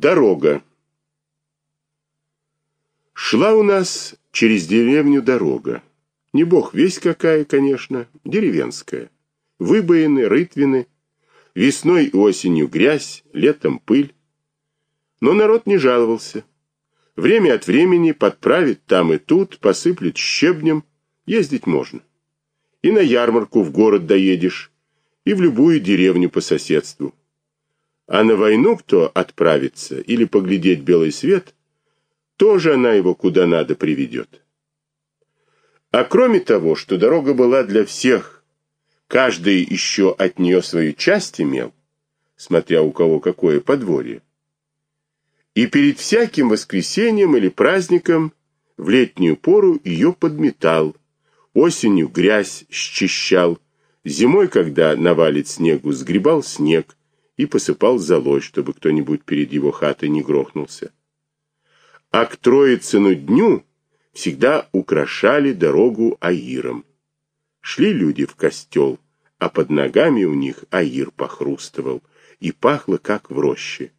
Дорога. Шла у нас через деревню дорога. Не бог весь какая, конечно, деревенская. Выбоины, рытвины, весной и осенью грязь, летом пыль. Но народ не жаловался. Время от времени подправит там и тут, посыплет щебнем, ездить можно. И на ярмарку в город доедешь, и в любую деревню по соседству. А на войну кто отправится или поглядеть белый свет, тоже она его куда надо приведет. А кроме того, что дорога была для всех, каждый еще от нее свою часть имел, смотря у кого какое подворье. И перед всяким воскресеньем или праздником в летнюю пору ее подметал, осенью грязь счищал, зимой, когда навалит снегу, сгребал снег, и посыпал золой, чтобы кто-нибудь перед его хатой не грохнулся. А к Троицыну дню всегда украшали дорогу аиром. Шли люди в костел, а под ногами у них аир похрустывал и пахло, как в роще.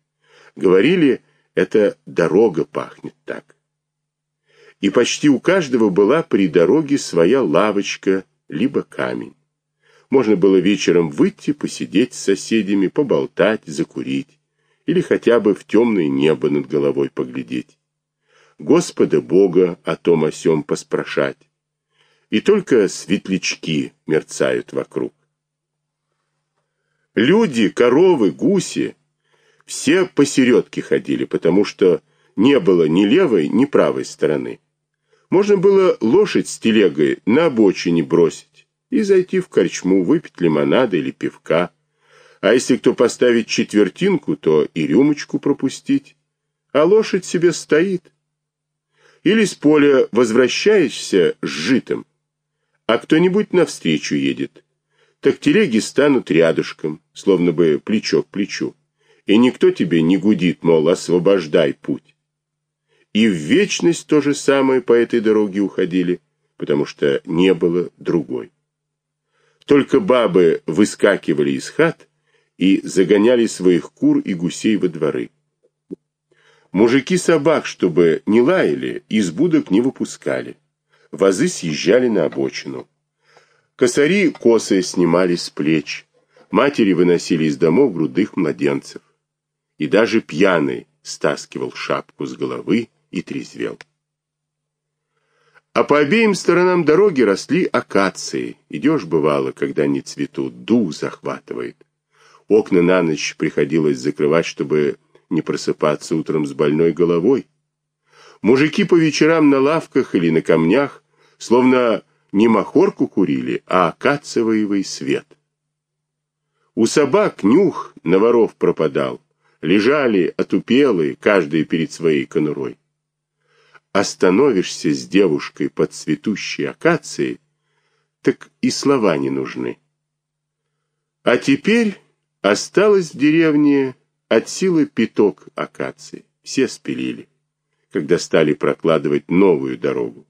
Говорили, это дорога пахнет так. И почти у каждого была при дороге своя лавочка, либо камень. Можно было вечером выйти, посидеть с соседями, поболтать, закурить или хотя бы в темное небо над головой поглядеть. Господа Бога о том о сём поспрашать. И только светлячки мерцают вокруг. Люди, коровы, гуси все посередке ходили, потому что не было ни левой, ни правой стороны. Можно было лошадь с телегой на обочине бросить и зайти в корчму, выпить лимонада или пивка. А если кто поставит четвертинку, то и рюмочку пропустить. А лошадь себе стоит. Или с поля возвращаешься с житом, а кто-нибудь навстречу едет. Так телеги станут рядышком, словно бы плечо к плечу. И никто тебе не гудит, мол, освобождай путь. И в вечность то же самое по этой дороге уходили, потому что не было другой. Только бабы выскакивали из хат и загоняли своих кур и гусей во дворы. Мужики собак, чтобы не лаяли, из будок не выпускали. Вазы съезжали на обочину. Косари косы снимали с плеч. Матери выносили из домов грудых младенцев. И даже пьяный стаскивал шапку с головы и трезвел. А по обеим сторонам дороги росли акации. Идешь, бывало, когда они цветут, дух захватывает. Окна на ночь приходилось закрывать, чтобы не просыпаться утром с больной головой. Мужики по вечерам на лавках или на камнях словно не махорку курили, а акациевый свет. У собак нюх на воров пропадал. Лежали отупелые, каждый перед своей конурой остановишься с девушкой под цветущей акацией, так и слова не нужны. А теперь осталось в деревне от силы пяток акаций. Все спилили, когда стали прокладывать новую дорогу.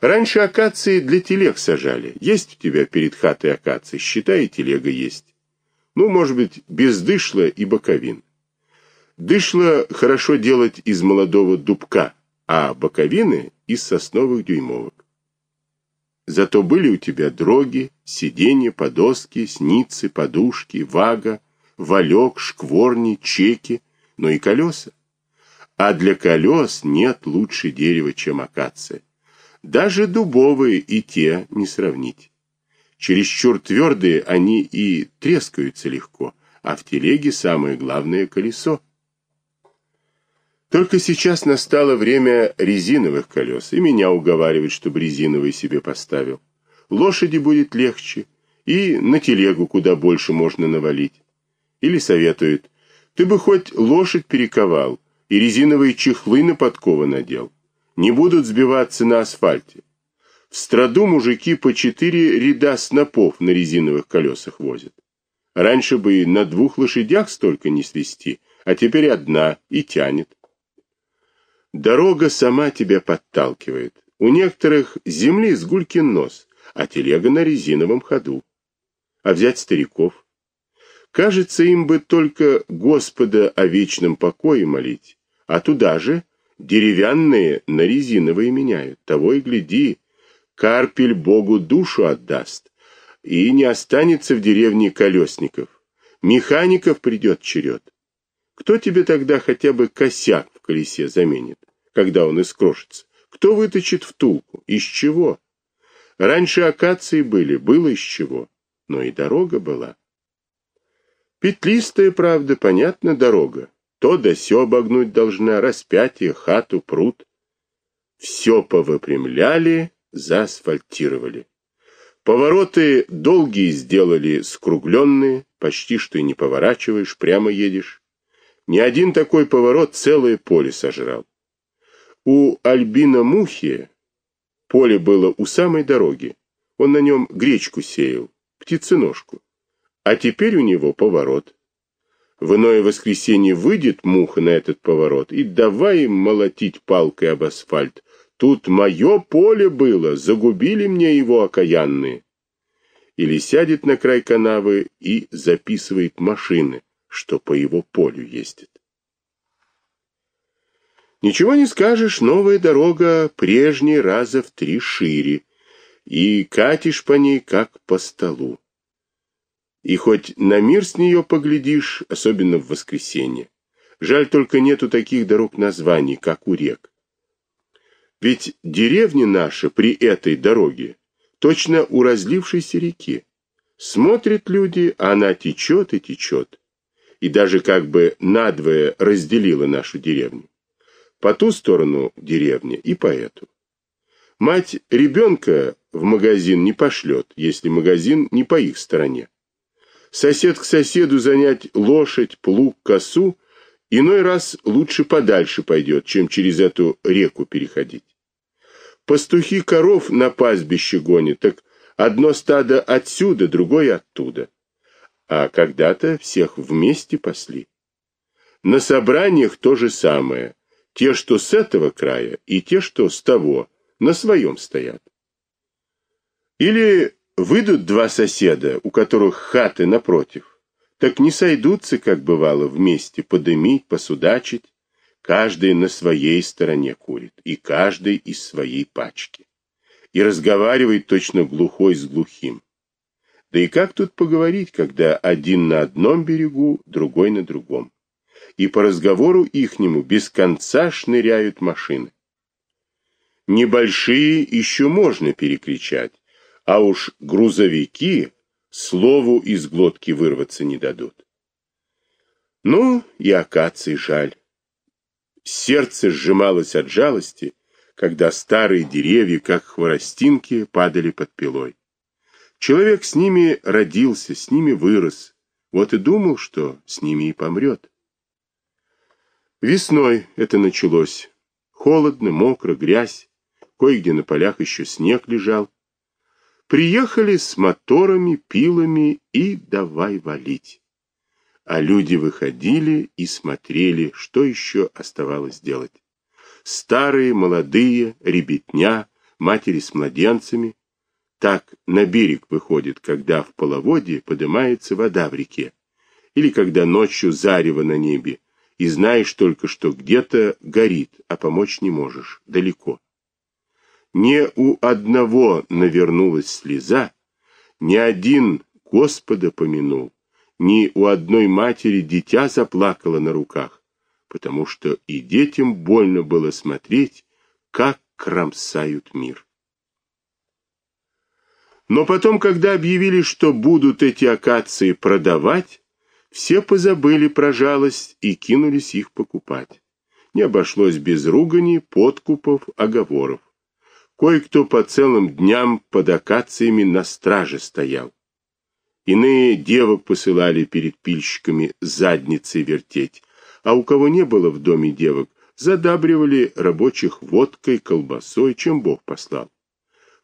Раньше акации для телег сажали. Есть у тебя перед хатой акации, считай, телега есть. Ну, может быть, без дышла и боковин. Дышло хорошо делать из молодого дубка, а боковины из сосновых дюймовок. Зато были у тебя дроги, сиденья, подоски, сницы, подушки, вага, валек, шкворни, чеки, но и колеса. А для колес нет лучше дерева, чем акация. Даже дубовые и те не сравнить. Чересчур твердые они и трескаются легко, а в телеге самое главное колесо. Только сейчас настало время резиновых колес, и меня уговаривают, чтобы резиновые себе поставил. Лошади будет легче, и на телегу куда больше можно навалить. Или советуют, ты бы хоть лошадь перековал и резиновые чехлы на подковы надел. Не будут сбиваться на асфальте. В страду мужики по четыре ряда снопов на резиновых колесах возят. Раньше бы и на двух лошадях столько не свести, а теперь одна и тянет. Дорога сама тебя подталкивает. У некоторых земли с гулькин нос, а телега на резиновом ходу. А взять стариков? Кажется, им бы только Господа о вечном покое молить, а туда же деревянные на резиновые меняют. Того и гляди, Карпель Богу душу отдаст, и не останется в деревне колесников. Механиков придет черед. Кто тебе тогда хотя бы косяк в колесе заменит, когда он искрошится? Кто выточит втулку? Из чего? Раньше акации были, было из чего, но и дорога была. Петлистая, правда, понятно, дорога. То да сё обогнуть должна, распятие, хату, пруд. Все повыпрямляли, заасфальтировали. Повороты долгие сделали скругленные, почти что и не поворачиваешь, прямо едешь. Ни один такой поворот целое поле сожрал. У Альбина Мухи поле было у самой дороги. Он на нем гречку сеял, птиценожку. А теперь у него поворот. В иное воскресенье выйдет муха на этот поворот и давай им молотить палкой об асфальт. Тут мое поле было, загубили мне его окаянные. Или сядет на край канавы и записывает машины, что по его полю ездит. Ничего не скажешь, новая дорога прежней раза в три шире, и катишь по ней, как по столу. И хоть на мир с нее поглядишь, особенно в воскресенье. Жаль только нету таких дорог названий, как у рек. Ведь деревни наши при этой дороге точно у разлившейся реки. Смотрят люди, а она течет и течет. И даже как бы надвое разделила нашу деревню. По ту сторону деревни и по эту. Мать ребенка в магазин не пошлет, если магазин не по их стороне сосед к соседу занять лошадь, плуг, косу, иной раз лучше подальше пойдет, чем через эту реку переходить. Пастухи коров на пастбище гонят, так одно стадо отсюда, другое оттуда. А когда-то всех вместе пасли. На собраниях то же самое. Те, что с этого края, и те, что с того, на своем стоят. Или Выйдут два соседа, у которых хаты напротив, так не сойдутся, как бывало, вместе подымить, посудачить. Каждый на своей стороне курит, и каждый из своей пачки. И разговаривает точно глухой с глухим. Да и как тут поговорить, когда один на одном берегу, другой на другом? И по разговору ихнему без конца шныряют машины. Небольшие еще можно перекричать, а уж грузовики слову из глотки вырваться не дадут. Ну, и акации жаль. Сердце сжималось от жалости, когда старые деревья, как хворостинки, падали под пилой. Человек с ними родился, с ними вырос, вот и думал, что с ними и помрет. Весной это началось. Холодно, мокро, грязь, кое-где на полях еще снег лежал. Приехали с моторами, пилами и давай валить. А люди выходили и смотрели, что еще оставалось делать. Старые, молодые, ребятня, матери с младенцами. Так на берег выходит, когда в половодье поднимается вода в реке, или когда ночью зарево на небе, и знаешь только, что где-то горит, а помочь не можешь, далеко. Не у одного навернулась слеза, ни один Господа помянул, ни у одной матери дитя заплакало на руках, потому что и детям больно было смотреть, как кромсают мир. Но потом, когда объявили, что будут эти акации продавать, все позабыли про жалость и кинулись их покупать. Не обошлось без ругани, подкупов, оговоров. Кое-кто по целым дням под акациями на страже стоял. Иные девок посылали перед пильщиками задницей вертеть, а у кого не было в доме девок, задабривали рабочих водкой, колбасой, чем Бог послал.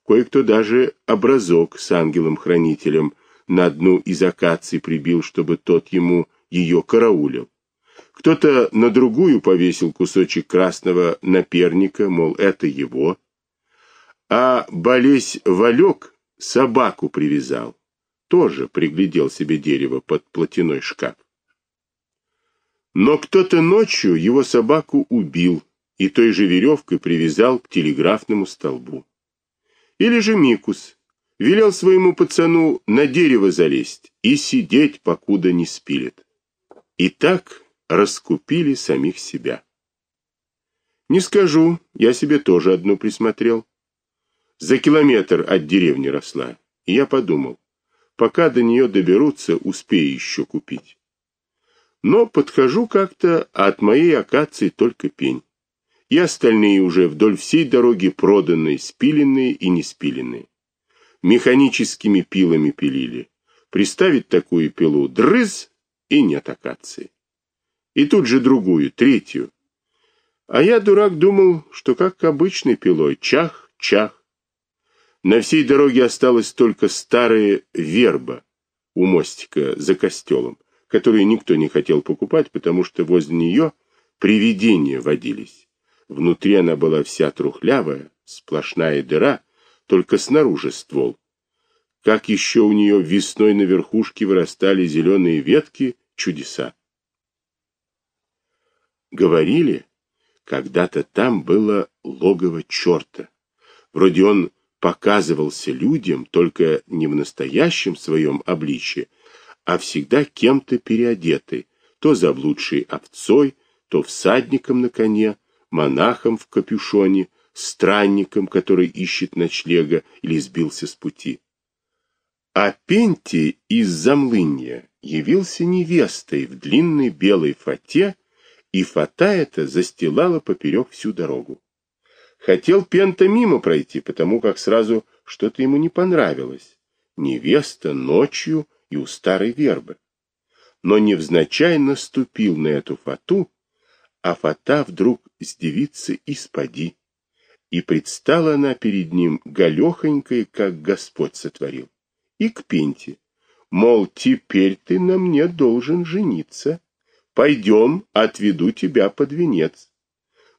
Кое-кто даже образок с ангелом-хранителем на одну из акаций прибил, чтобы тот ему ее караулил. Кто-то на другую повесил кусочек красного наперника, мол, это его, а болесь Валек собаку привязал. тоже приглядел себе дерево под платяной шкаф. Но кто-то ночью его собаку убил и той же веревкой привязал к телеграфному столбу. Или же Микус велел своему пацану на дерево залезть и сидеть, покуда не спилит. И так раскупили самих себя. Не скажу, я себе тоже одну присмотрел. За километр от деревни росла, и я подумал, пока до нее доберутся, успею еще купить. Но подхожу как-то, а от моей акации только пень. И остальные уже вдоль всей дороги проданные, спиленные и не спиленные. Механическими пилами пилили. Приставить такую пилу дрыз и нет акации. И тут же другую, третью. А я, дурак, думал, что как обычной пилой, чах, чах. На всей дороге осталась только старая верба у мостика за костелом которую никто не хотел покупать, потому что возле нее привидения водились. Внутри она была вся трухлявая, сплошная дыра, только снаружи ствол. Как еще у нее весной на верхушке вырастали зеленые ветки, чудеса. Говорили, когда-то там было логово черта. Вроде он показывался людям только не в настоящем своем обличье, а всегда кем-то переодетый, то заблудшей овцой, то всадником на коне, монахом в капюшоне, странником, который ищет ночлега или сбился с пути. А Пенти из Замлынья явился невестой в длинной белой фате, и фата эта застилала поперек всю дорогу. Хотел Пента мимо пройти, потому как сразу что-то ему не понравилось. Невеста ночью и у старой вербы. Но невзначай наступил на эту фату, а фата вдруг с девицы исподи, и предстала она перед ним галехонькой, как Господь сотворил, и к пенте, мол, теперь ты на мне должен жениться, пойдем, отведу тебя под венец.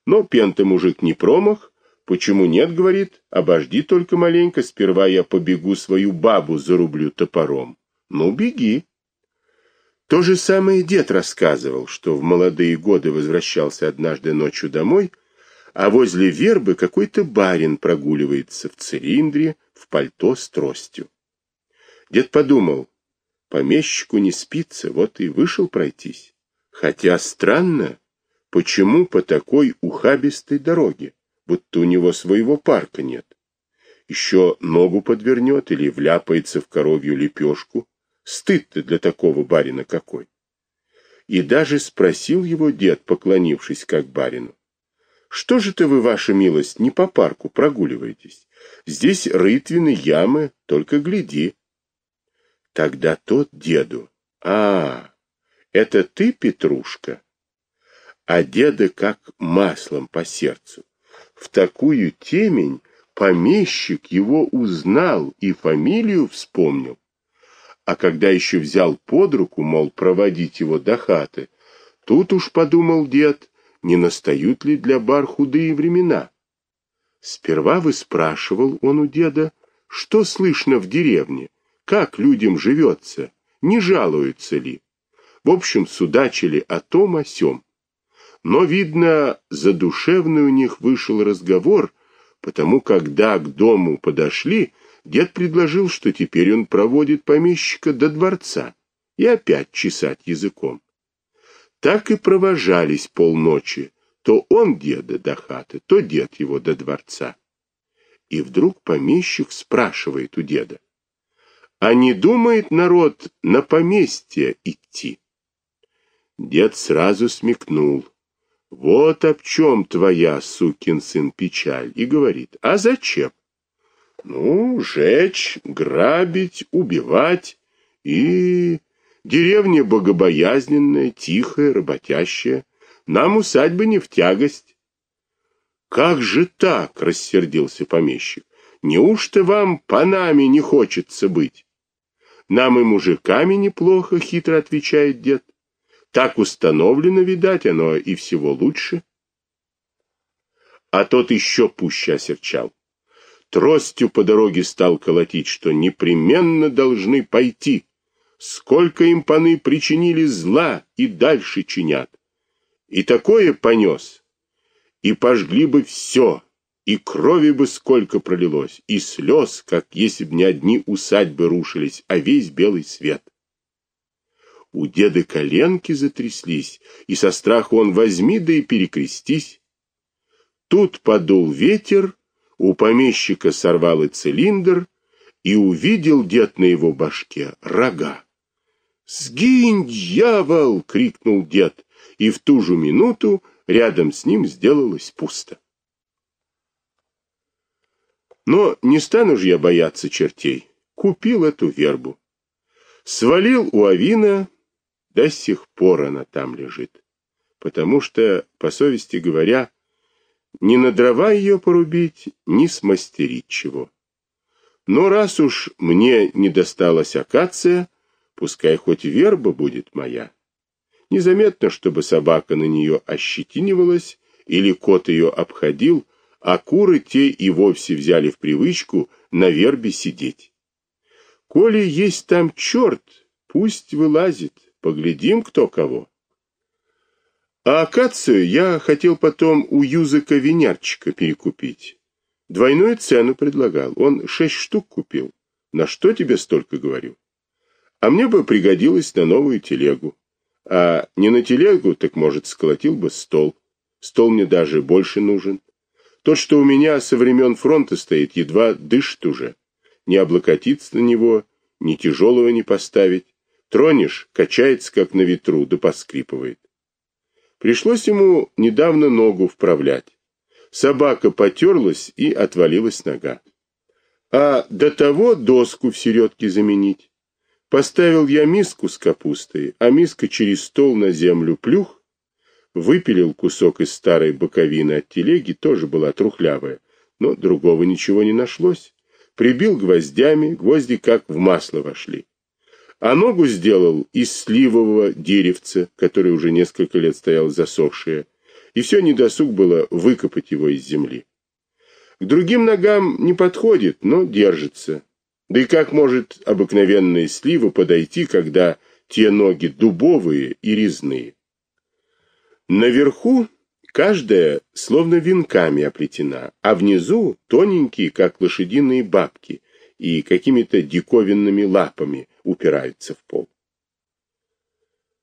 Но пента мужик не промах, Почему нет, говорит, обожди только маленько, сперва я побегу свою бабу зарублю топором. Ну, беги. То же самое дед рассказывал, что в молодые годы возвращался однажды ночью домой, а возле вербы какой-то барин прогуливается в цилиндре, в пальто с тростью. Дед подумал, помещику не спится, вот и вышел пройтись. Хотя странно, почему по такой ухабистой дороге, будто у него своего парка нет. Еще ногу подвернет или вляпается в коровью лепешку, Стыд-то для такого барина какой. И даже спросил его дед, поклонившись как барину. Что же ты вы, ваша милость, не по парку прогуливаетесь? Здесь рытвины, ямы, только гляди. Тогда тот деду. А, это ты, Петрушка? А деда как маслом по сердцу. В такую темень помещик его узнал и фамилию вспомнил. А когда еще взял под руку, мол, проводить его до хаты, тут уж подумал дед, не настают ли для бар худые времена. Сперва выспрашивал он у деда, что слышно в деревне, как людям живется, не жалуются ли. В общем, судачили о том, о сём. Но, видно, задушевный у них вышел разговор, потому когда к дому подошли, Дед предложил, что теперь он проводит помещика до дворца и опять чесать языком. Так и провожались полночи, то он деда до хаты, то дед его до дворца. И вдруг помещик спрашивает у деда, а не думает народ на поместье идти? Дед сразу смекнул. Вот об чем твоя, сукин сын, печаль, и говорит, а зачем? Ну, жечь, грабить, убивать и... Деревня богобоязненная, тихая, работящая. Нам усадьбы не в тягость. Как же так, рассердился помещик. Неужто вам по нами не хочется быть? Нам и мужиками неплохо, хитро отвечает дед. Так установлено, видать, оно и всего лучше. А тот еще пуще осерчал. Тростью по дороге стал колотить, что непременно должны пойти. Сколько им паны причинили зла и дальше чинят. И такое понес, и пожгли бы все, и крови бы сколько пролилось, и слез, как если б не одни усадьбы рушились, а весь белый свет. У деда коленки затряслись, и со страху он возьми да и перекрестись. Тут подул ветер, у помещика сорвало цилиндр, и увидел дед на его башке рога. «Сгинь, дьявол!» — крикнул дед, и в ту же минуту рядом с ним сделалось пусто. Но не стану же я бояться чертей. Купил эту вербу. Свалил у Авина, до сих пор она там лежит. Потому что, по совести говоря, ни на дрова ее порубить, ни смастерить чего. Но раз уж мне не досталась акация, пускай хоть верба будет моя. Незаметно, чтобы собака на нее ощетинивалась или кот ее обходил, а куры те и вовсе взяли в привычку на вербе сидеть. Коли есть там черт, пусть вылазит, поглядим, кто кого. А акацию я хотел потом у Юзыка Винярчика перекупить. Двойную цену предлагал. Он шесть штук купил. На что тебе столько говорю? А мне бы пригодилось на новую телегу. А не на телегу, так, может, сколотил бы стол. Стол мне даже больше нужен. Тот, что у меня со времен фронта стоит, едва дышит уже. Не облокотиться на него, ни тяжелого не поставить. Тронешь, качается, как на ветру, да поскрипывает. Пришлось ему недавно ногу вправлять. Собака потерлась и отвалилась нога. А до того доску в середке заменить. Поставил я миску с капустой, а миска через стол на землю плюх, выпилил кусок из старой боковины от телеги, тоже была трухлявая, но другого ничего не нашлось. Прибил гвоздями, гвозди как в масло вошли а ногу сделал из сливового деревца, которое уже несколько лет стояло засохшее, и все недосуг было выкопать его из земли. К другим ногам не подходит, но держится. Да и как может обыкновенная слива подойти, когда те ноги дубовые и резные? Наверху каждая словно венками оплетена, а внизу тоненькие, как лошадиные бабки, и какими-то диковинными лапами упираются в пол.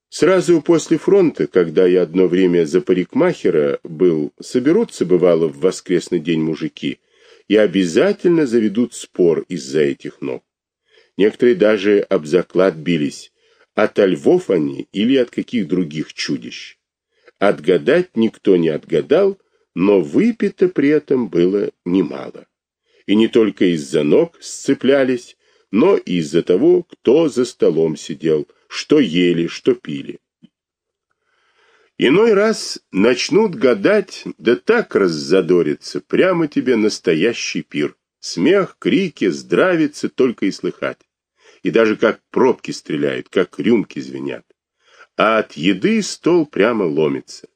Сразу после фронта, когда я одно время за парикмахера был, соберутся, бывало, в воскресный день мужики и обязательно заведут спор из-за этих ног. Некоторые даже об заклад бились, от львов они или от каких других чудищ. Отгадать никто не отгадал, но выпито при этом было немало и не только из-за ног сцеплялись, но и из-за того, кто за столом сидел, что ели, что пили. Иной раз начнут гадать, да так раззадориться, прямо тебе настоящий пир. Смех, крики, здравицы только и слыхать. И даже как пробки стреляют, как рюмки звенят. А от еды стол прямо ломится.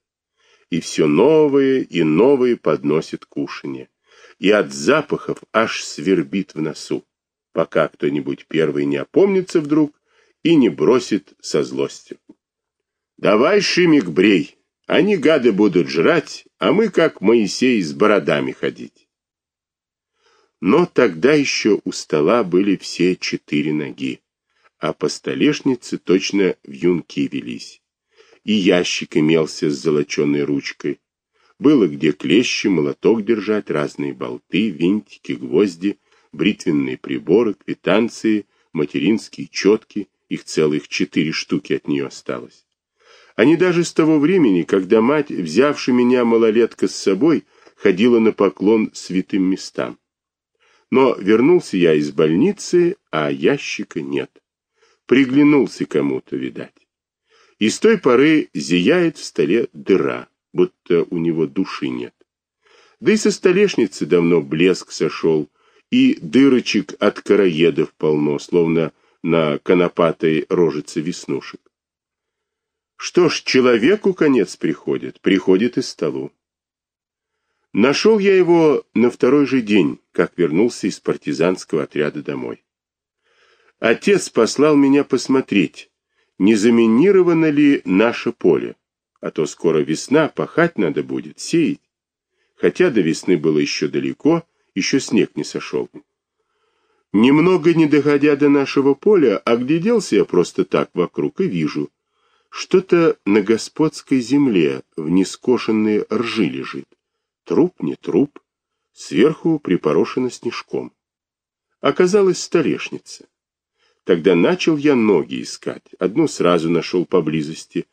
И все новые и новые подносят кушанье и от запахов аж свербит в носу, пока кто-нибудь первый не опомнится вдруг и не бросит со злостью. Давай, Шимик, брей, они гады будут жрать, а мы, как Моисей, с бородами ходить. Но тогда еще у стола были все четыре ноги, а по столешнице точно в юнки велись. И ящик имелся с золоченой ручкой, было где клещи, молоток держать, разные болты, винтики, гвозди, бритвенные приборы, квитанции, материнские четки, их целых четыре штуки от нее осталось. Они даже с того времени, когда мать, взявши меня малолетка с собой, ходила на поклон святым местам. Но вернулся я из больницы, а ящика нет. Приглянулся кому-то, видать. И с той поры зияет в столе дыра будто у него души нет. Да и со столешницы давно блеск сошел, и дырочек от короедов полно, словно на конопатой рожице веснушек. Что ж, человеку конец приходит, приходит и столу. Нашел я его на второй же день, как вернулся из партизанского отряда домой. Отец послал меня посмотреть, не заминировано ли наше поле, а то скоро весна, пахать надо будет, сеять. Хотя до весны было еще далеко, еще снег не сошел. Немного не доходя до нашего поля, огляделся я просто так вокруг и вижу, что-то на господской земле в нескошенной ржи лежит. Труп не труп, сверху припорошено снежком. Оказалась столешница. Тогда начал я ноги искать. Одну сразу нашел поблизости,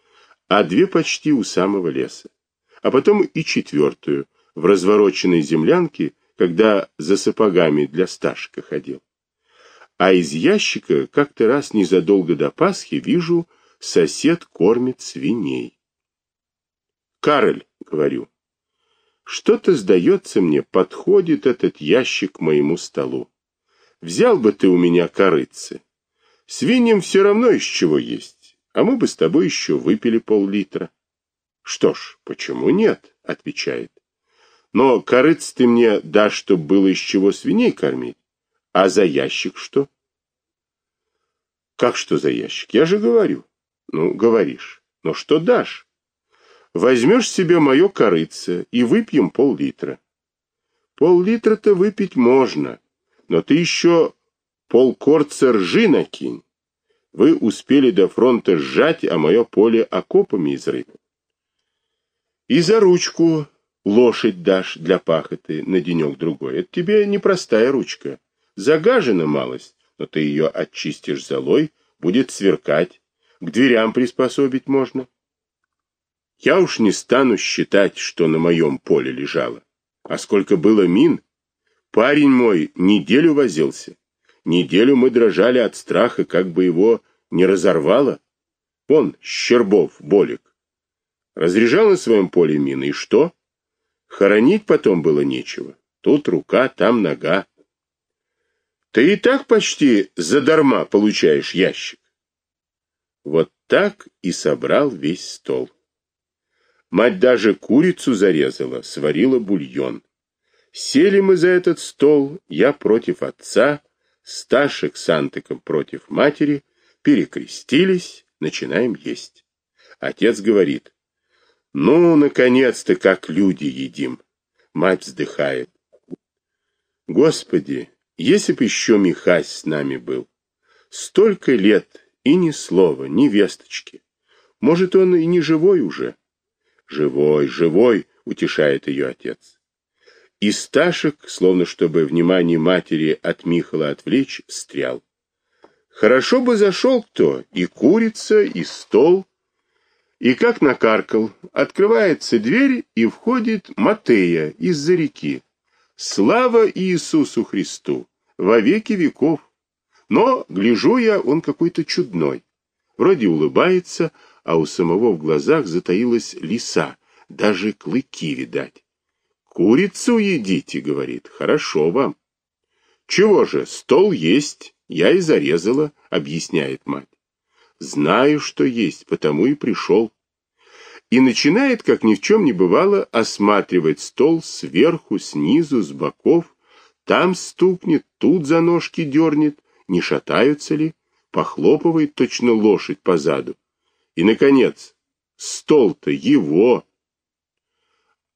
а две почти у самого леса. А потом и четвертую, в развороченной землянке, когда за сапогами для Сташика ходил. А из ящика как-то раз незадолго до Пасхи вижу, сосед кормит свиней. «Кароль», — говорю, — «что-то, сдается мне, подходит этот ящик к моему столу. Взял бы ты у меня корыцы. Свиньям все равно из чего есть, а мы бы с тобой еще выпили пол-литра». «Что ж, почему нет?» — отвечает. «Но корыц ты мне дашь, чтоб было из чего свиней кормить. А за ящик что? Как что за ящик? Я же говорю. Ну, говоришь. Но что дашь? Возьмешь себе мое корыце и выпьем пол-литра. Пол-литра-то выпить можно, но ты еще полкорца ржи накинь. Вы успели до фронта сжать, а мое поле окопами изрыто. И за ручку лошадь дашь для пахоты на денек-другой. Это тебе непростая ручка. Загажена малость, но ты ее очистишь золой, будет сверкать, к дверям приспособить можно. Я уж не стану считать, что на моем поле лежало. А сколько было мин? Парень мой неделю возился. Неделю мы дрожали от страха, как бы его не разорвало. Вон, Щербов, Болик. Разряжал на своем поле мины, и что? Хоронить потом было нечего. Тут рука, там нога. Ты и так почти задарма получаешь ящик. Вот так и собрал весь стол. Мать даже курицу зарезала, сварила бульон. Сели мы за этот стол, я против отца, Сташек с Антыком против матери, перекрестились, начинаем есть. Отец говорит, ну, наконец-то, как люди едим. Мать вздыхает. Господи, если б еще Михась с нами был. Столько лет и ни слова, ни весточки. Может, он и не живой уже? Живой, живой, утешает ее отец. И Сташек, словно чтобы внимание матери от Михала отвлечь, стрял. Хорошо бы зашел кто, и курица, и стол. И как накаркал, открывается дверь, и входит Матея из-за реки. Слава Иисусу Христу! Во веки веков! Но, гляжу я, он какой-то чудной. Вроде улыбается, а у самого в глазах затаилась лиса, даже клыки видать. «Курицу едите», — говорит, — «хорошо вам». «Чего же, стол есть, я и зарезала», — объясняет мать. «Знаю, что есть, потому и пришел» и начинает, как ни в чем не бывало, осматривать стол сверху, снизу, с боков. Там стукнет, тут за ножки дернет, не шатаются ли, похлопывает точно лошадь по заду. И, наконец, стол-то его.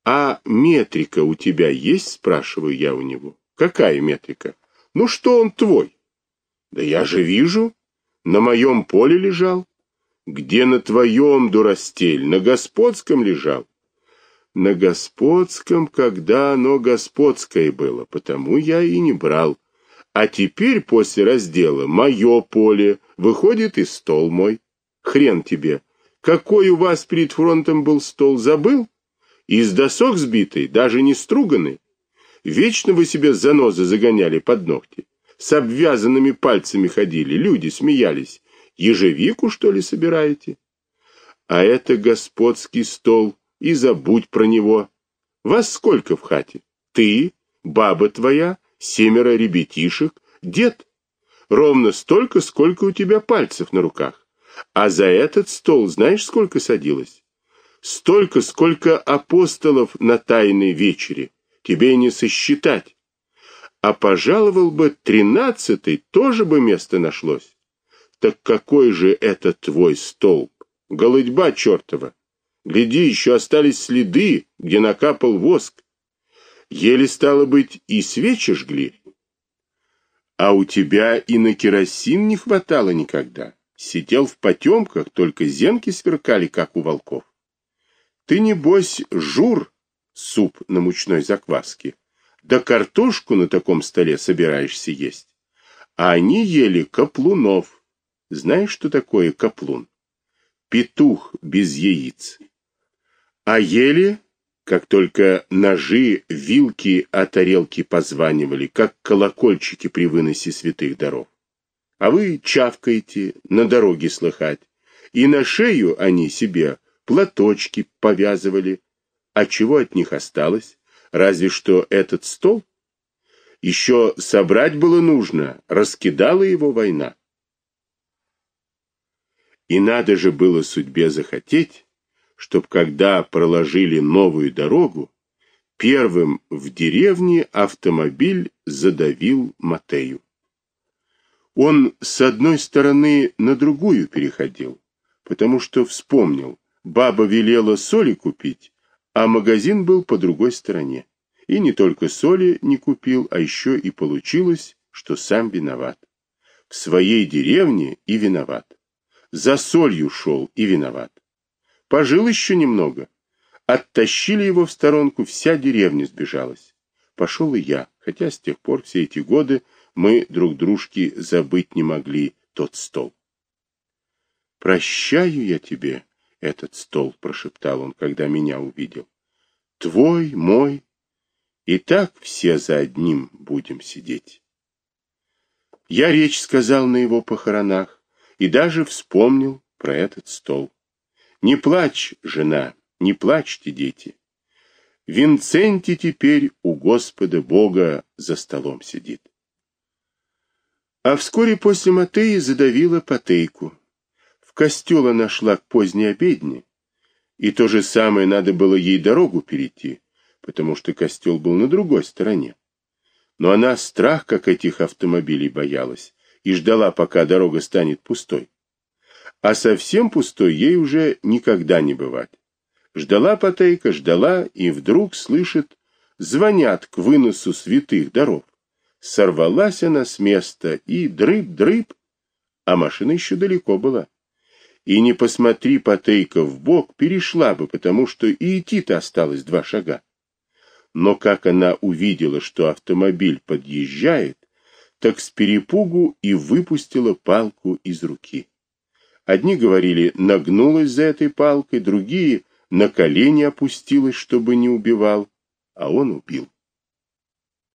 «А метрика у тебя есть?» — спрашиваю я у него. «Какая метрика?» «Ну что он твой?» «Да я же вижу, на моем поле лежал». Где на твоем, дурастель, на господском лежал? На господском, когда оно господское было, потому я и не брал. А теперь, после раздела, мое поле, выходит и стол мой. Хрен тебе. Какой у вас перед фронтом был стол, забыл? Из досок сбитый, даже не струганный. Вечно вы себе занозы загоняли под ногти. С обвязанными пальцами ходили, люди смеялись. Ежевику, что ли, собираете? А это господский стол, и забудь про него. Вас сколько в хате? Ты, баба твоя, семеро ребятишек, дед. Ровно столько, сколько у тебя пальцев на руках. А за этот стол знаешь, сколько садилось? Столько, сколько апостолов на тайной вечере, тебе не сосчитать. А пожаловал бы тринадцатый, тоже бы место нашлось. Так какой же это твой столб? Голодьба чертова! Гляди, еще остались следы, где накапал воск. Еле стало быть и свечи жгли. А у тебя и на керосин не хватало никогда. Сидел в потемках, только зенки сверкали, как у волков. Ты, небось, жур, суп на мучной закваске, да картошку на таком столе собираешься есть. А они ели каплунов. Знаешь, что такое каплун? Петух без яиц. А ели, как только ножи, вилки а тарелки позванивали, как колокольчики при выносе святых даров. А вы чавкаете, на дороге слыхать, и на шею они себе платочки повязывали. А чего от них осталось? Разве что этот стол? Еще собрать было нужно, раскидала его война. И надо же было судьбе захотеть, чтоб когда проложили новую дорогу, первым в деревне автомобиль задавил Матею. Он с одной стороны на другую переходил, потому что вспомнил, баба велела соли купить, а магазин был по другой стороне. И не только соли не купил, а еще и получилось, что сам виноват. В своей деревне и виноват. За солью шел и виноват. Пожил еще немного. Оттащили его в сторонку, вся деревня сбежалась. Пошел и я, хотя с тех пор все эти годы мы друг дружки забыть не могли тот стол. Прощаю я тебе этот стол, прошептал он, когда меня увидел. Твой, мой, и так все за одним будем сидеть. Я речь сказал на его похоронах и даже вспомнил про этот стол. Не плачь, жена, не плачьте, дети. Винценти теперь у Господа Бога за столом сидит. А вскоре после Матеи задавила Патейку. В костел она шла к поздней обедне, и то же самое надо было ей дорогу перейти, потому что костел был на другой стороне. Но она страх, как этих автомобилей, боялась и ждала, пока дорога станет пустой а совсем пустой ей уже никогда не бывать. Ждала Потейка, ждала, и вдруг слышит, звонят к выносу святых даров. Сорвалась она с места и дрып-дрып, а машина еще далеко была. И не посмотри Потейка в бок, перешла бы, потому что и идти-то осталось два шага. Но как она увидела, что автомобиль подъезжает, так с перепугу и выпустила палку из руки. Одни говорили, нагнулась за этой палкой, другие на колени опустилась, чтобы не убивал, а он убил.